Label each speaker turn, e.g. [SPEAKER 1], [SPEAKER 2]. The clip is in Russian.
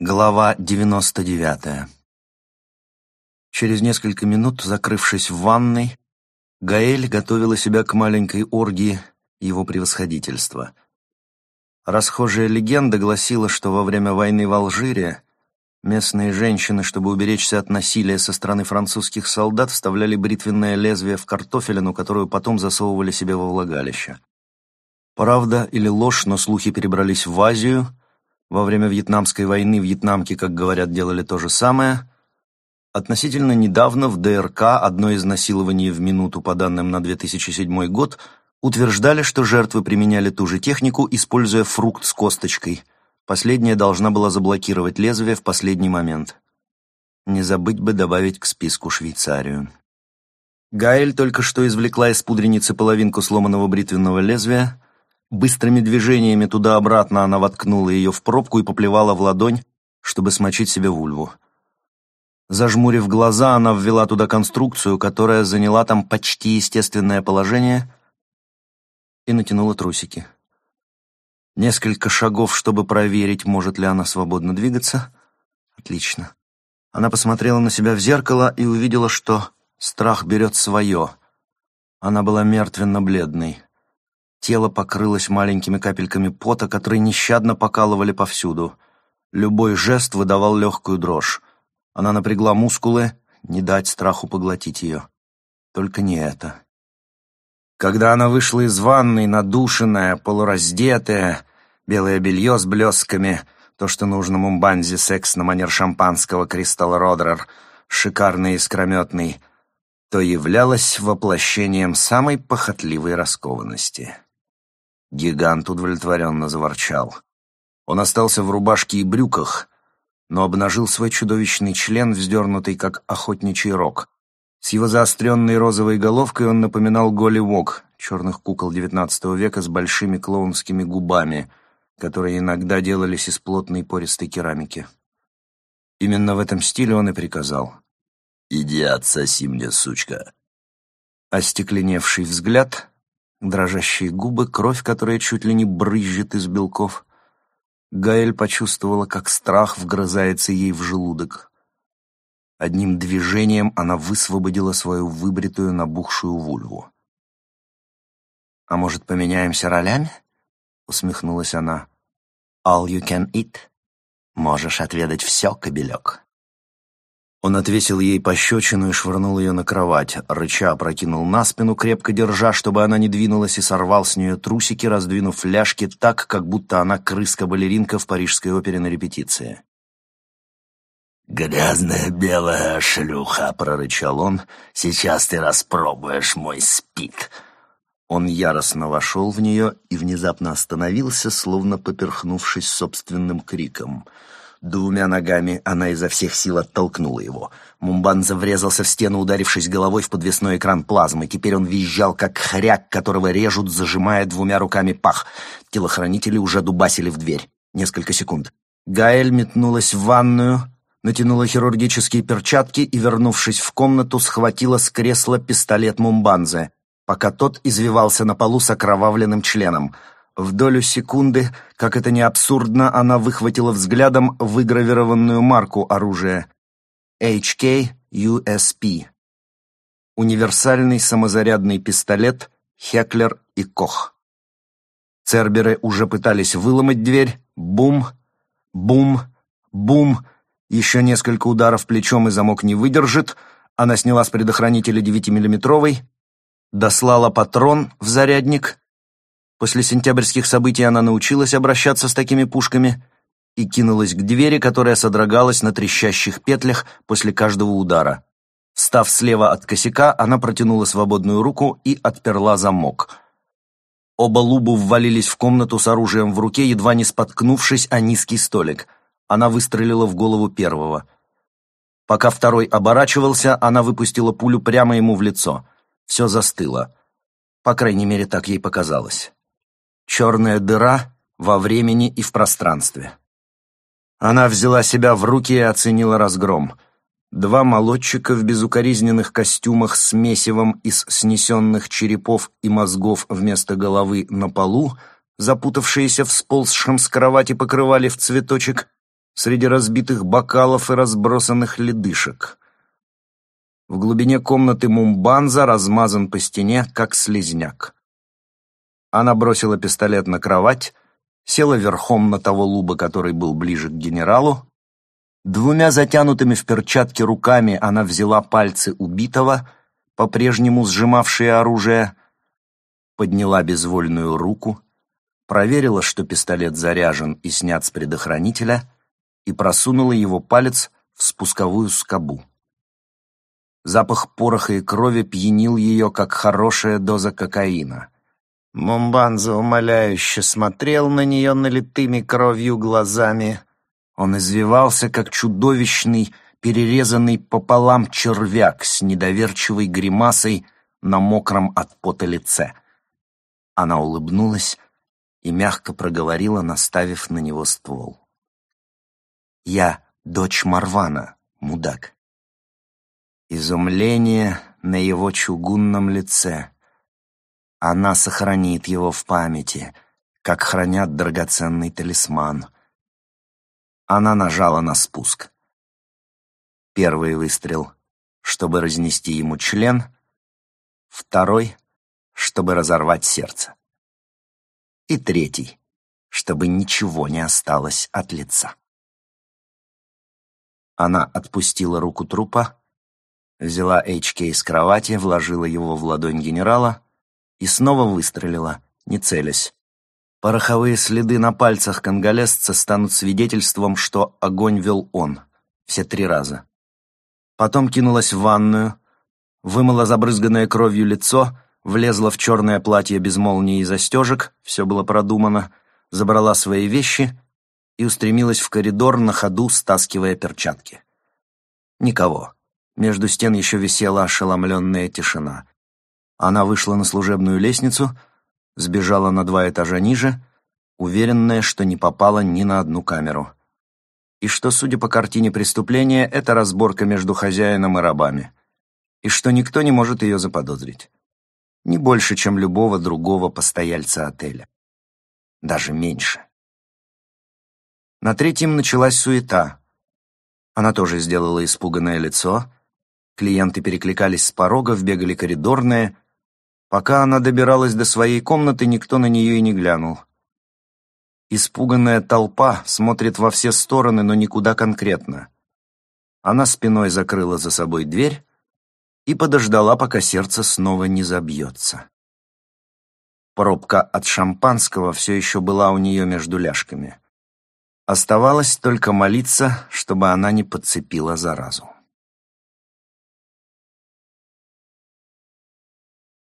[SPEAKER 1] Глава девяносто девятая Через несколько минут, закрывшись в ванной, Гаэль готовила себя к маленькой оргии его превосходительства. Расхожая легенда гласила, что во время войны в Алжире местные женщины, чтобы уберечься от насилия со стороны французских солдат, вставляли бритвенное лезвие в картофелину, которую потом засовывали себе во влагалище. Правда или ложь, но слухи перебрались в Азию — во время Вьетнамской войны вьетнамки, как говорят, делали то же самое. Относительно недавно в ДРК одно изнасилование в минуту, по данным на 2007 год, утверждали, что жертвы применяли ту же технику, используя фрукт с косточкой. Последняя должна была заблокировать лезвие в последний момент. Не забыть бы добавить к списку Швейцарию. Гаэль только что извлекла из пудреницы половинку сломанного бритвенного лезвия, Быстрыми движениями туда-обратно она воткнула ее в пробку и поплевала в ладонь, чтобы смочить себе вульву. Зажмурив глаза, она ввела туда конструкцию, которая заняла там почти естественное положение, и натянула трусики. Несколько шагов, чтобы проверить, может ли она свободно двигаться. Отлично. Она посмотрела на себя в зеркало и увидела, что страх берет свое. Она была мертвенно-бледной. Тело покрылось маленькими капельками пота, которые нещадно покалывали повсюду. Любой жест выдавал легкую дрожь. Она напрягла мускулы, не дать страху поглотить ее. Только не это. Когда она вышла из ванной, надушенная, полураздетая, белое белье с блесками, то, что нужно мумбанзе секс на манер шампанского Кристалл Родрер, шикарный и искрометный, то являлась воплощением самой похотливой раскованности. Гигант удовлетворенно заворчал. Он остался в рубашке и брюках, но обнажил свой чудовищный член, вздернутый, как охотничий рог. С его заостренной розовой головкой он напоминал Голли Вок, черных кукол XIX века с большими клоунскими губами, которые иногда делались из плотной пористой керамики. Именно в этом стиле он и приказал. «Иди отсоси мне, сучка». Остекленевший взгляд дрожащие губы, кровь, которая чуть ли не брызжет из белков. Гаэль почувствовала, как страх вгрызается ей в желудок. Одним движением она высвободила свою выбритую, набухшую вульву. «А может, поменяемся ролями?» — усмехнулась она. «All you can eat. Можешь отведать все, кобелек». Он отвесил ей пощечину и швырнул ее на кровать. Рыча опрокинул на спину, крепко держа, чтобы она не двинулась, и сорвал с нее трусики, раздвинув фляжки так, как будто она крыска-балеринка в парижской опере на репетиции. «Грязная белая шлюха!» — прорычал он. «Сейчас ты распробуешь мой спит!» Он яростно вошел в нее и внезапно остановился, словно поперхнувшись собственным криком — Двумя ногами она изо всех сил оттолкнула его. Мумбанза врезался в стену, ударившись головой в подвесной экран плазмы. Теперь он визжал, как хряк, которого режут, зажимая двумя руками пах. Телохранители уже дубасили в дверь. Несколько секунд. Гаэль метнулась в ванную, натянула хирургические перчатки и, вернувшись в комнату, схватила с кресла пистолет Мумбанзе, пока тот извивался на полу с окровавленным членом — в долю секунды, как это не абсурдно, она выхватила взглядом выгравированную марку оружия HK USP. Универсальный самозарядный пистолет Хеклер и Кох. Церберы уже пытались выломать дверь. Бум, бум, бум. Еще несколько ударов плечом и замок не выдержит. Она сняла с предохранителя 9-миллиметровый, дослала патрон в зарядник После сентябрьских событий она научилась обращаться с такими пушками и кинулась к двери, которая содрогалась на трещащих петлях после каждого удара. Встав слева от косяка, она протянула свободную руку и отперла замок. Оба лубу ввалились в комнату с оружием в руке, едва не споткнувшись о низкий столик. Она выстрелила в голову первого. Пока второй оборачивался, она выпустила пулю прямо ему в лицо. Все застыло. По крайней мере, так ей показалось. Черная дыра во времени и в пространстве. Она взяла себя в руки и оценила разгром. Два молодчика в безукоризненных костюмах с месивом из снесенных черепов и мозгов вместо головы на полу, запутавшиеся в сползшем с кровати покрывали в цветочек, среди разбитых бокалов и разбросанных ледышек. В глубине комнаты Мумбанза размазан по стене, как слизняк. Она бросила пистолет на кровать, села верхом на того луба, который был ближе к генералу. Двумя затянутыми в перчатки руками она взяла пальцы убитого, по-прежнему сжимавшие оружие, подняла безвольную руку, проверила, что пистолет заряжен и снят с предохранителя, и просунула его палец в спусковую скобу. Запах пороха и крови пьянил ее, как хорошая доза кокаина. Момбанза умоляюще смотрел на нее налитыми кровью глазами. Он извивался, как чудовищный, перерезанный пополам червяк с недоверчивой гримасой на мокром от пота лице. Она улыбнулась и мягко проговорила, наставив на него ствол. «Я дочь Марвана, мудак». Изумление на его чугунном лице. Она сохранит его в памяти, как хранят драгоценный талисман. Она нажала на спуск. Первый выстрел, чтобы разнести ему член, второй, чтобы разорвать сердце. И третий, чтобы ничего не осталось от лица. Она отпустила руку трупа, взяла HK с кровати, вложила его в ладонь генерала и снова выстрелила, не целясь. Пороховые следы на пальцах конголезца станут свидетельством, что огонь вел он, все три раза. Потом кинулась в ванную, вымыла забрызганное кровью лицо, влезла в черное платье без молнии и застежек, все было продумано, забрала свои вещи и устремилась в коридор на ходу, стаскивая перчатки. Никого. Между стен еще висела ошеломленная тишина. Она вышла на служебную лестницу, сбежала на два этажа ниже, уверенная, что не попала ни на одну камеру. И что, судя по картине преступления, это разборка между хозяином и рабами. И что никто не может ее заподозрить. Не больше, чем любого другого постояльца отеля. Даже меньше. На третьем началась суета. Она тоже сделала испуганное лицо. Клиенты перекликались с порогов, бегали коридорные — Пока она добиралась до своей комнаты, никто на нее и не глянул. Испуганная толпа смотрит во все стороны, но никуда конкретно. Она спиной закрыла за собой дверь и подождала, пока сердце снова не забьется. Пробка от шампанского все еще была у нее между ляжками. Оставалось только молиться, чтобы она не подцепила заразу.